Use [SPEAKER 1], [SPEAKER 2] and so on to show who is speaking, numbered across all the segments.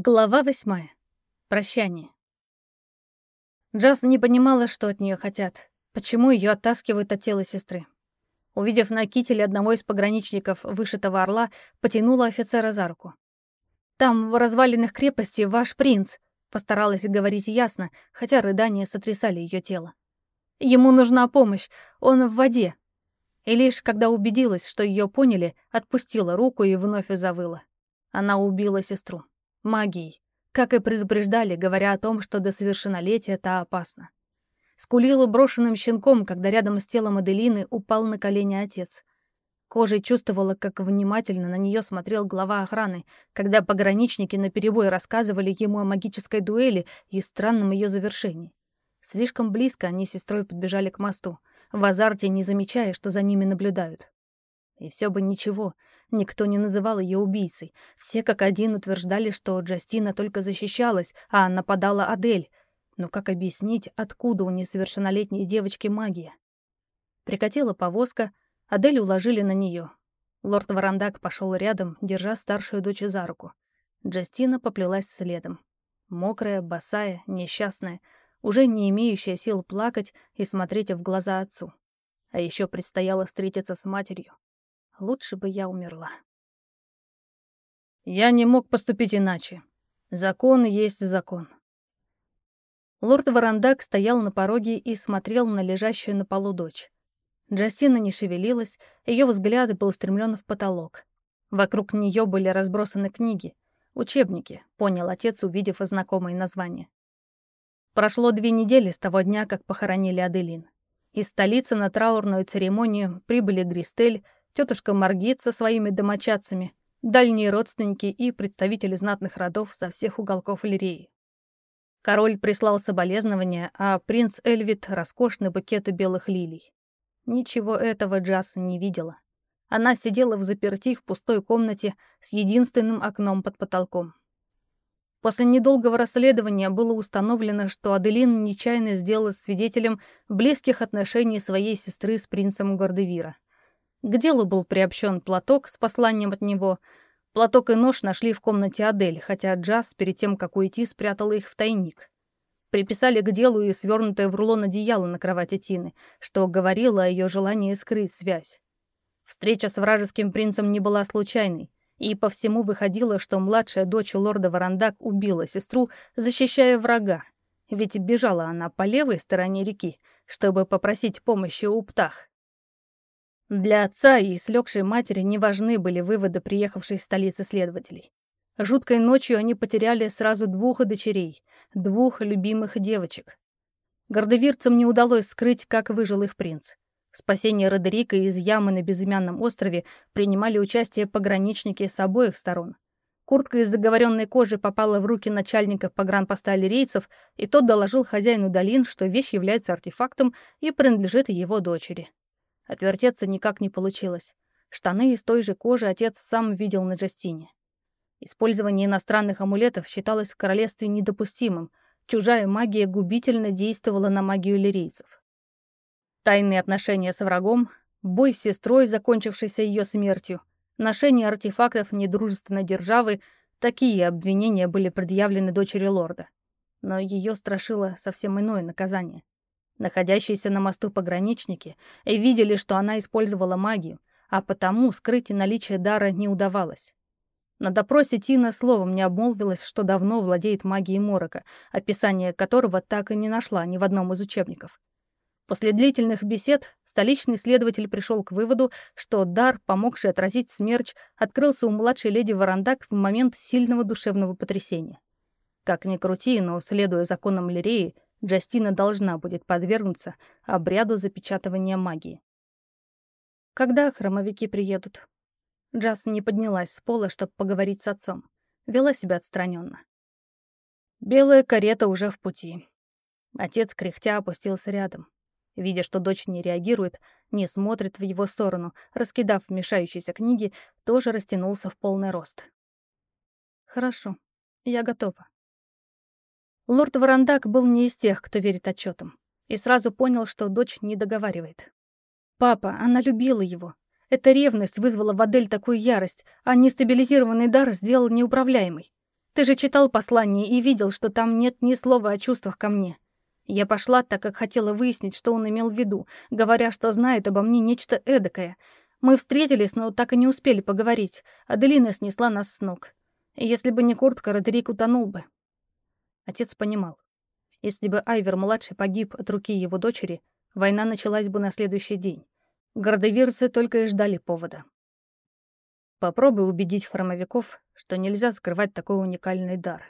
[SPEAKER 1] Глава восьмая. Прощание. Джаз не понимала, что от нее хотят, почему ее оттаскивают от тела сестры. Увидев на кителе одного из пограничников вышитого орла, потянула офицера за руку. «Там, в развалинах крепости, ваш принц», — постаралась говорить ясно, хотя рыдания сотрясали ее тело. «Ему нужна помощь, он в воде». И лишь когда убедилась, что ее поняли, отпустила руку и вновь завыла. Она убила сестру магией, как и предупреждали, говоря о том, что до совершеннолетия это опасно. Скулила брошенным щенком, когда рядом с телом Аделины упал на колени отец. Кожей чувствовала, как внимательно на нее смотрел глава охраны, когда пограничники наперебой рассказывали ему о магической дуэли и странном ее завершении. Слишком близко они с сестрой подбежали к мосту, в азарте не замечая, что за ними наблюдают. И все бы ничего, никто не называл ее убийцей. Все как один утверждали, что Джастина только защищалась, а нападала Адель. Но как объяснить, откуда у несовершеннолетней девочки магия? Прикатила повозка, Адель уложили на нее. Лорд Варандак пошел рядом, держа старшую дочь за руку. Джастина поплелась следом. Мокрая, босая, несчастная, уже не имеющая сил плакать и смотреть в глаза отцу. А еще предстояло встретиться с матерью. Лучше бы я умерла.
[SPEAKER 2] Я не мог поступить иначе. Закон есть закон.
[SPEAKER 1] Лорд Варандак стоял на пороге и смотрел на лежащую на полу дочь. Джастина не шевелилась, ее взгляд был устремлен в потолок. Вокруг нее были разбросаны книги, учебники, понял отец, увидев знакомые названия. Прошло две недели с того дня, как похоронили Аделин. Из столицы на траурную церемонию прибыли Гристель, тетушка Маргит со своими домочадцами, дальние родственники и представители знатных родов со всех уголков Лирии. Король прислал соболезнования, а принц Эльвит — роскошный букет белых лилий. Ничего этого Джаз не видела. Она сидела в заперти в пустой комнате с единственным окном под потолком. После недолгого расследования было установлено, что Аделин нечаянно сделала свидетелем близких отношений своей сестры с принцем Гордевира — к делу был приобщен платок с посланием от него. Платок и нож нашли в комнате Адель, хотя Джаз перед тем, как уйти, спрятала их в тайник. Приписали к делу и свернутое в рулон одеяло на кровати Тины, что говорило о ее желании скрыть связь. Встреча с вражеским принцем не была случайной, и по всему выходило, что младшая дочь лорда Варандак убила сестру, защищая врага, ведь бежала она по левой стороне реки, чтобы попросить помощи у птах. Для отца и слегшей матери не важны были выводы приехавшей из столицы следователей. Жуткой ночью они потеряли сразу двух дочерей, двух любимых девочек. Гордовирцам не удалось скрыть, как выжил их принц. В спасении Родерика из ямы на безымянном острове принимали участие пограничники с обоих сторон. Куртка из заговоренной кожи попала в руки начальника погранпоста лирейцев, и тот доложил хозяину долин, что вещь является артефактом и принадлежит его дочери. Отвертеться никак не получилось. Штаны из той же кожи отец сам видел на Джастине. Использование иностранных амулетов считалось в королевстве недопустимым. Чужая магия губительно действовала на магию лирийцев. Тайные отношения с врагом, бой с сестрой, закончившийся ее смертью, ношение артефактов недружественной державы — такие обвинения были предъявлены дочери лорда. Но ее страшило совсем иное наказание. Находящиеся на мосту пограничники видели, что она использовала магию, а потому скрыть наличие дара не удавалось. На допросе Тина словом не обмолвилась, что давно владеет магией морока, описание которого так и не нашла ни в одном из учебников. После длительных бесед столичный следователь пришел к выводу, что дар, помогший отразить смерч, открылся у младшей леди Варандак в момент сильного душевного потрясения. Как ни крути, но, следуя законам Лиреи, Джастина должна будет подвергнуться обряду запечатывания магии. Когда хромовики приедут? Джаз не поднялась с пола, чтобы поговорить с отцом. Вела себя отстраненно. Белая карета уже в пути. Отец кряхтя опустился рядом. Видя, что дочь не реагирует, не смотрит в его сторону, раскидав мешающиеся книги, тоже растянулся в полный рост. «Хорошо, я готова», Лорд Варандак был не из тех, кто верит отчетам, и сразу понял, что дочь не договаривает. Папа, она любила его. Эта ревность вызвала в Адель такую ярость, а нестабилизированный дар сделал неуправляемый. Ты же читал послание и видел, что там нет ни слова о чувствах ко мне. Я пошла, так как хотела выяснить, что он имел в виду, говоря, что знает обо мне нечто эдакое. Мы встретились, но так и не успели поговорить. Аделина снесла нас с ног. Если бы не куртка, Родерик утонул бы. Отец понимал. Если бы Айвер-младший погиб от руки его дочери, война началась бы на следующий день. Городовирцы только и ждали повода. Попробуй убедить хромовиков, что нельзя скрывать такой уникальный дар.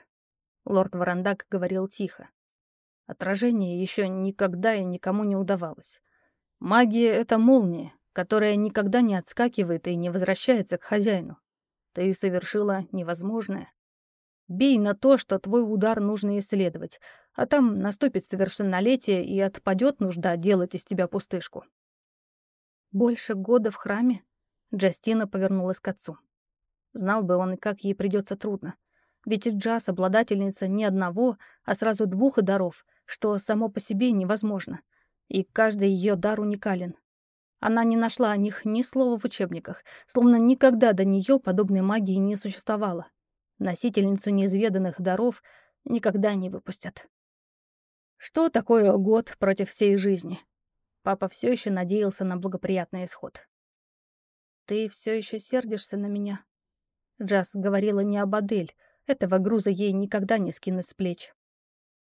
[SPEAKER 1] Лорд Варандак говорил тихо. Отражение еще никогда и никому не удавалось. Магия — это молния, которая никогда не отскакивает и не возвращается к хозяину. Ты совершила невозможное. Бей на то, что твой удар нужно исследовать, а там наступит совершеннолетие и отпадет нужда делать из тебя пустышку. Больше года в храме? Джастина повернулась к отцу. Знал бы он, как ей придется трудно. Ведь Джаз — обладательница не одного, а сразу двух даров, что само по себе невозможно. И каждый ее дар уникален. Она не нашла о них ни слова в учебниках, словно никогда до нее подобной магии не существовало. Носительницу неизведанных даров никогда не выпустят. Что такое год против всей жизни? Папа все еще надеялся на благоприятный исход. «Ты все еще сердишься на меня?» Джаз говорила не об Адель, этого груза ей никогда не скинуть с плеч.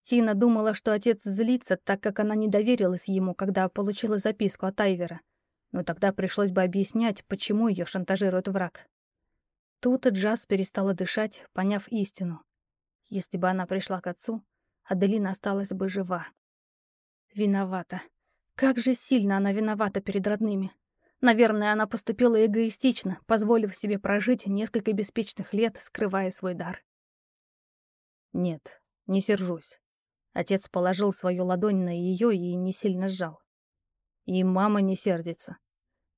[SPEAKER 1] Тина думала, что отец злится, так как она не доверилась ему, когда получила записку от Айвера. Но тогда пришлось бы объяснять, почему ее шантажирует враг. Тут Джаз перестала дышать, поняв истину. Если бы она пришла к отцу, Аделина осталась бы жива. Виновата. Как же сильно она виновата перед родными. Наверное, она поступила эгоистично, позволив себе прожить несколько беспечных лет, скрывая свой дар.
[SPEAKER 2] Нет, не сержусь. Отец положил свою ладонь на ее и не сильно сжал. И мама не сердится.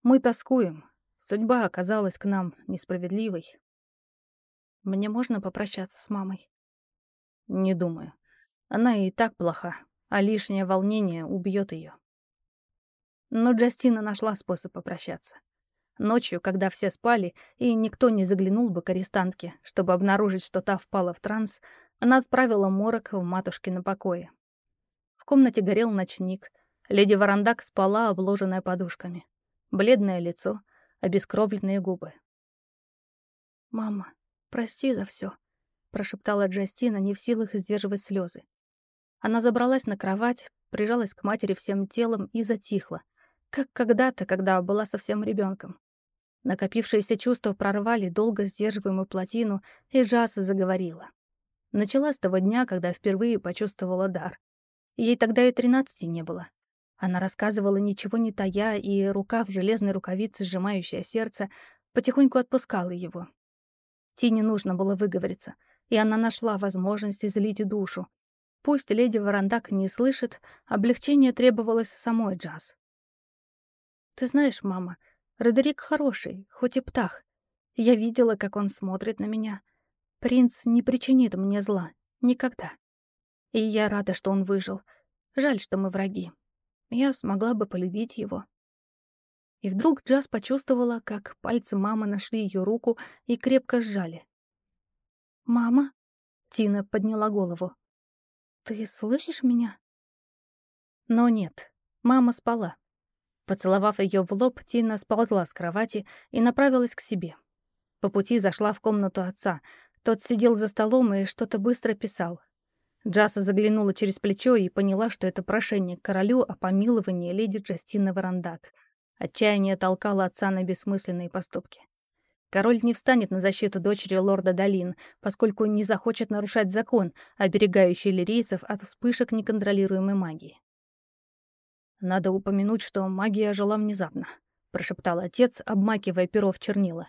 [SPEAKER 2] Мы тоскуем. Судьба оказалась к нам несправедливой.
[SPEAKER 1] Мне можно попрощаться с мамой?
[SPEAKER 2] Не думаю. Она и так плоха, а лишнее волнение убьет ее.
[SPEAKER 1] Но Джастина нашла способ попрощаться. Ночью, когда все спали, и никто не заглянул бы к арестантке, чтобы обнаружить, что та впала в транс, она отправила морок в матушкино покое. В комнате горел ночник. Леди Варандак спала, обложенная подушками. Бледное лицо, обескровленные губы. «Мама, прости за все, прошептала Джастина, не в силах сдерживать слезы. Она забралась на кровать, прижалась к матери всем телом и затихла, как когда-то, когда была совсем ребенком. Накопившиеся чувства прорвали долго сдерживаемую плотину, и Джаз заговорила. Начала с того дня, когда впервые почувствовала дар. Ей тогда и тринадцати не было. Она рассказывала, ничего не тая, и рука в железной рукавице, сжимающая сердце, потихоньку отпускала его. Тине нужно было выговориться, и она нашла возможность излить душу. Пусть леди Варандак не слышит, облегчение требовалось самой Джаз. Ты знаешь, мама, Родерик хороший, хоть и птах. Я видела, как он смотрит на меня. Принц не причинит мне зла. Никогда. И я рада, что он выжил. Жаль, что мы враги. Я смогла бы полюбить его. И вдруг Джаз почувствовала, как пальцы мамы нашли ее руку и крепко сжали. «Мама?» — Тина подняла голову. «Ты слышишь меня?» Но нет, мама спала. Поцеловав ее в лоб, Тина сползла с кровати и направилась к себе. По пути зашла в комнату отца. Тот сидел за столом и что-то быстро писал. Джаса заглянула через плечо и поняла, что это прошение к королю о помиловании леди Джастины Варандак. Отчаяние толкало отца на бессмысленные поступки. Король не встанет на защиту дочери лорда Долин, поскольку не захочет нарушать закон, оберегающий лирийцев от вспышек неконтролируемой магии. «Надо упомянуть, что магия ожила внезапно», — прошептал отец, обмакивая перо в чернила.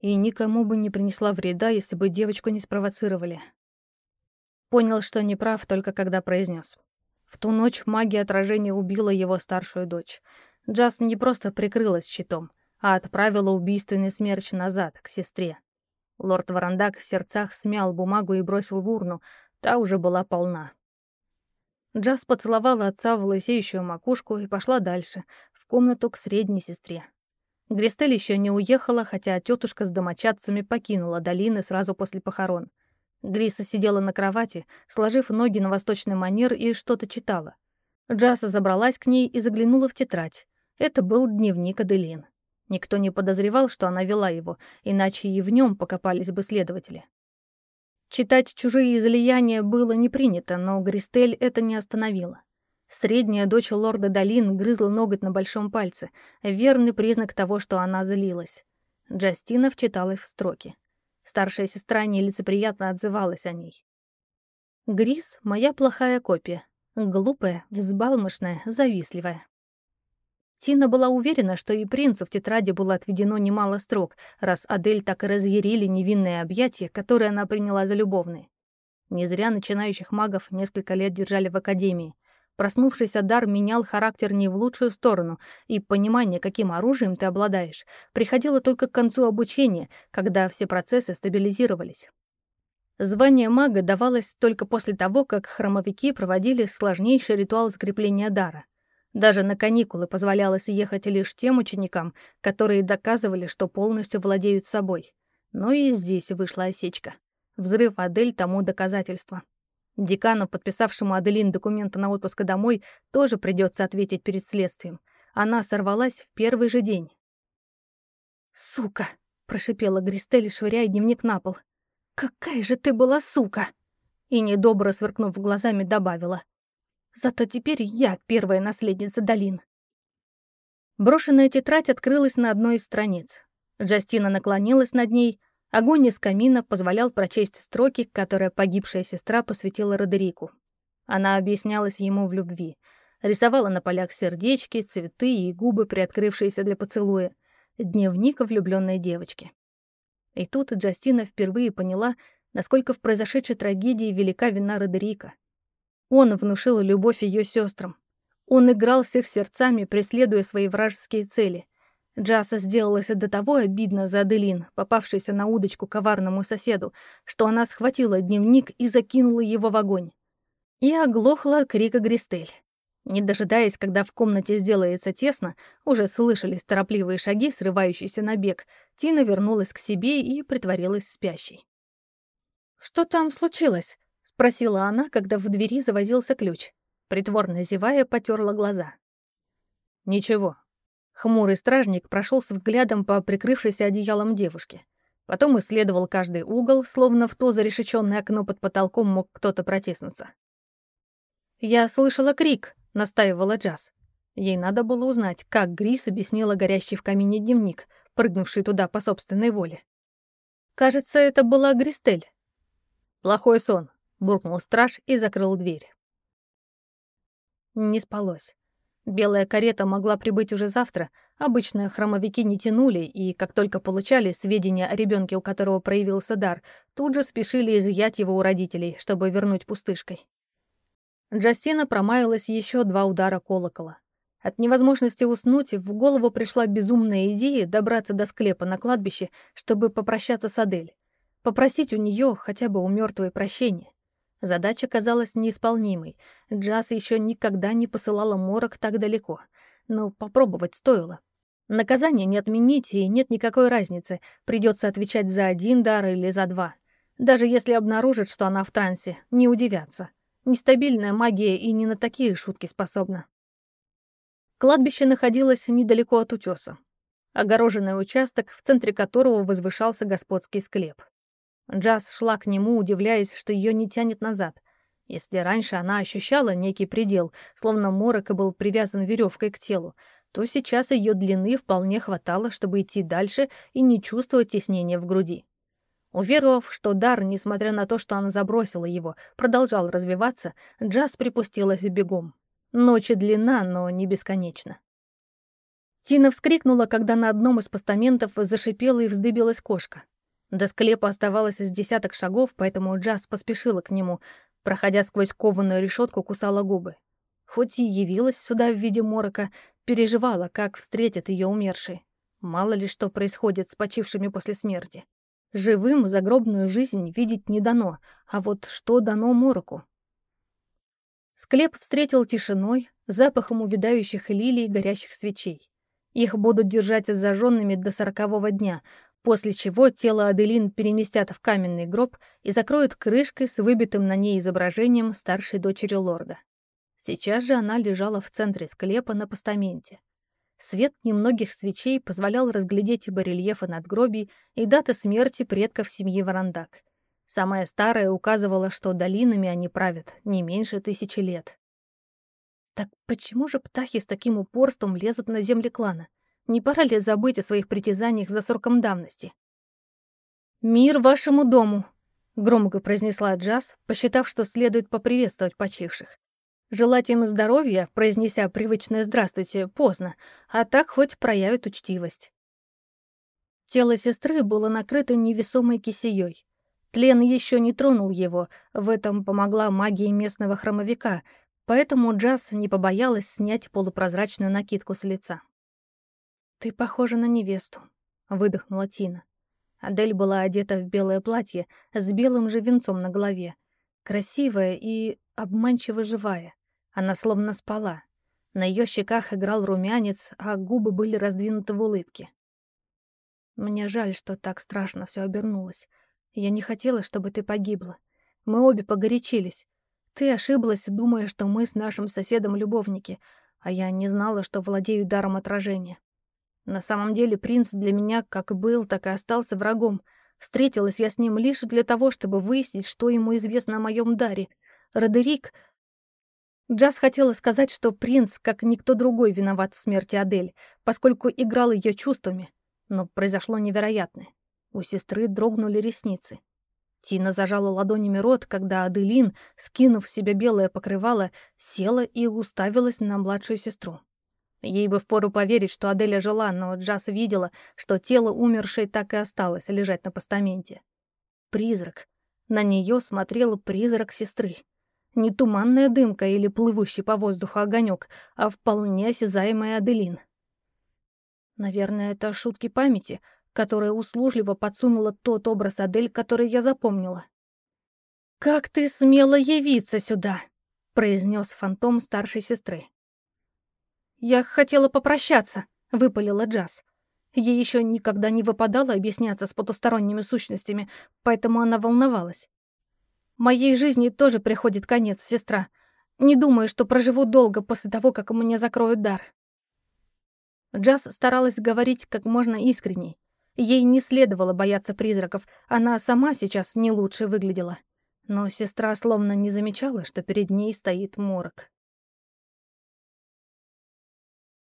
[SPEAKER 1] «И никому бы не принесла вреда, если бы девочку не спровоцировали». Понял, что не прав, только когда произнес. В ту ночь магия отражения убила его старшую дочь. Джаз не просто прикрылась щитом, а отправила убийственный смерч назад, к сестре. Лорд Варандак в сердцах смял бумагу и бросил в урну, та уже была полна. Джаз поцеловала отца в лысеющую макушку и пошла дальше, в комнату к средней сестре. Гристель еще не уехала, хотя тетушка с домочадцами покинула долины сразу после похорон. Гриса сидела на кровати, сложив ноги на восточный манер и что-то читала. Джаса забралась к ней и заглянула в тетрадь. Это был дневник Аделин. Никто не подозревал, что она вела его, иначе и в нем покопались бы следователи. Читать чужие излияния было не принято, но Гристель это не остановило. Средняя дочь лорда Долин грызла ноготь на большом пальце, верный признак того, что она злилась. Джастина вчиталась в строки. Старшая сестра нелицеприятно отзывалась о ней. «Грис — моя плохая копия. Глупая, взбалмошная, завистливая. Тина была уверена, что и принцу в тетради было отведено немало строк, раз Адель так и разъярили невинные объятия, которые она приняла за любовные. Не зря начинающих магов несколько лет держали в академии. Проснувшийся дар менял характер не в лучшую сторону, и понимание, каким оружием ты обладаешь, приходило только к концу обучения, когда все процессы стабилизировались. Звание мага давалось только после того, как храмовики проводили сложнейший ритуал закрепления дара — даже на каникулы позволялось ехать лишь тем ученикам, которые доказывали, что полностью владеют собой. Но и здесь вышла осечка. Взрыв Адель тому доказательство. Декану, подписавшему Аделин документы на отпуск домой, тоже придется ответить перед следствием. Она сорвалась в первый же день. «Сука!» — прошипела Гристель, швыряя дневник на пол. «Какая же ты была сука!» И, недобро сверкнув глазами, добавила. Зато теперь я первая наследница долин. Брошенная тетрадь открылась на одной из страниц. Джастина наклонилась над ней. Огонь из камина позволял прочесть строки, которые погибшая сестра посвятила Родерику. Она объяснялась ему в любви. Рисовала на полях сердечки, цветы и губы, приоткрывшиеся для поцелуя. Дневник влюбленной девочки. И тут Джастина впервые поняла, насколько в произошедшей трагедии велика вина Родерика — он внушил любовь ее сестрам. Он играл с их сердцами, преследуя свои вражеские цели. Джаса сделалось до того обидно за Аделин, попавшейся на удочку коварному соседу, что она схватила дневник и закинула его в огонь. И оглохла от крика Гристель. Не дожидаясь, когда в комнате сделается тесно, уже слышались торопливые шаги, срывающиеся на бег, Тина вернулась к себе и притворилась спящей. «Что там случилось?» — спросила она, когда в двери завозился ключ. Притворно зевая, потерла глаза. «Ничего». Хмурый стражник прошел с взглядом по прикрывшейся одеялом девушке. Потом исследовал каждый угол, словно в то зарешеченное окно под потолком мог кто-то протиснуться. «Я слышала крик», — настаивала Джаз. Ей надо было узнать, как Грис объяснила горящий в камине дневник, прыгнувший туда по собственной воле. Кажется, это была Гристель. «Плохой сон», буркнул страж и закрыл дверь. Не спалось. Белая карета могла прибыть уже завтра. Обычно хромовики не тянули, и как только получали сведения о ребенке, у которого проявился дар, тут же спешили изъять его у родителей, чтобы вернуть пустышкой. Джастина промаялась еще два удара колокола. От невозможности уснуть в голову пришла безумная идея добраться до склепа на кладбище, чтобы попрощаться с Адель. Попросить у нее хотя бы у мертвой прощения. Задача казалась неисполнимой. Джаз еще никогда не посылала морок так далеко. Но попробовать стоило. Наказание не отменить, и нет никакой разницы, придется отвечать за один дар или за два. Даже если обнаружат, что она в трансе, не удивятся. Нестабильная магия и не на такие шутки способна. Кладбище находилось недалеко от утеса. Огороженный участок, в центре которого возвышался господский склеп. Джаз шла к нему, удивляясь, что ее не тянет назад. Если раньше она ощущала некий предел, словно морок был привязан веревкой к телу, то сейчас ее длины вполне хватало, чтобы идти дальше и не чувствовать теснения в груди. Уверовав, что дар, несмотря на то, что она забросила его, продолжал развиваться, Джаз припустилась бегом. Ночи длина, но не бесконечна. Тина вскрикнула, когда на одном из постаментов зашипела и вздыбилась кошка. До склепа оставалось с десяток шагов, поэтому Джаз поспешила к нему, проходя сквозь кованую решетку, кусала губы. Хоть и явилась сюда в виде морока, переживала, как встретят ее умершие. Мало ли что происходит с почившими после смерти. Живым загробную жизнь видеть не дано, а вот что дано мороку? Склеп встретил тишиной, запахом увядающих лилий и горящих свечей. Их будут держать зажженными до сорокового дня, после чего тело Аделин переместят в каменный гроб и закроют крышкой с выбитым на ней изображением старшей дочери лорда. Сейчас же она лежала в центре склепа на постаменте. Свет немногих свечей позволял разглядеть барельефы надгробий и даты смерти предков семьи Варандак. Самая старая указывала, что долинами они правят не меньше тысячи лет. Так почему же птахи с таким упорством лезут на земли клана? Не пора ли забыть о своих притязаниях за сроком давности? «Мир вашему дому!» — громко произнесла Джаз, посчитав, что следует поприветствовать почивших. Желать им здоровья, произнеся привычное «здравствуйте», поздно, а так хоть проявит учтивость. Тело сестры было накрыто невесомой кисеей. Тлен еще не тронул его, в этом помогла магия местного хромовика, поэтому Джаз не побоялась снять полупрозрачную накидку с лица. «Ты похожа на невесту», — выдохнула Тина. Адель была одета в белое платье с белым же венцом на голове. Красивая и обманчиво живая. Она словно спала. На ее щеках играл румянец, а губы были раздвинуты в улыбке. Мне жаль, что так страшно все обернулось. Я не хотела, чтобы ты погибла. Мы обе погорячились. Ты ошиблась, думая, что мы с нашим соседом любовники, а я не знала, что владею даром отражения. На самом деле принц для меня как был, так и остался врагом. Встретилась я с ним лишь для того, чтобы выяснить, что ему известно о моем даре. Родерик... Джаз хотела сказать, что принц, как никто другой, виноват в смерти Адель, поскольку играл ее чувствами. Но произошло невероятное. У сестры дрогнули ресницы. Тина зажала ладонями рот, когда Аделин, скинув в себя белое покрывало, села и уставилась на младшую сестру. Ей бы впору поверить, что Аделя жила, но Джаз видела, что тело умершей так и осталось лежать на постаменте. Призрак. На нее смотрел призрак сестры. Не туманная дымка или плывущий по воздуху огонек, а вполне осязаемая Аделин. Наверное, это шутки памяти, которая услужливо подсунула тот образ Адель, который я запомнила. «Как ты смела явиться сюда?» — произнес фантом старшей сестры. «Я хотела попрощаться», — выпалила Джаз. Ей еще никогда не выпадало объясняться с потусторонними сущностями, поэтому она волновалась. «Моей жизни тоже приходит конец, сестра. Не думаю, что проживу долго после того, как меня закроют дар». Джаз старалась говорить как можно искренней. Ей не следовало бояться призраков, она сама сейчас не лучше выглядела. Но сестра словно не замечала, что перед ней стоит морок.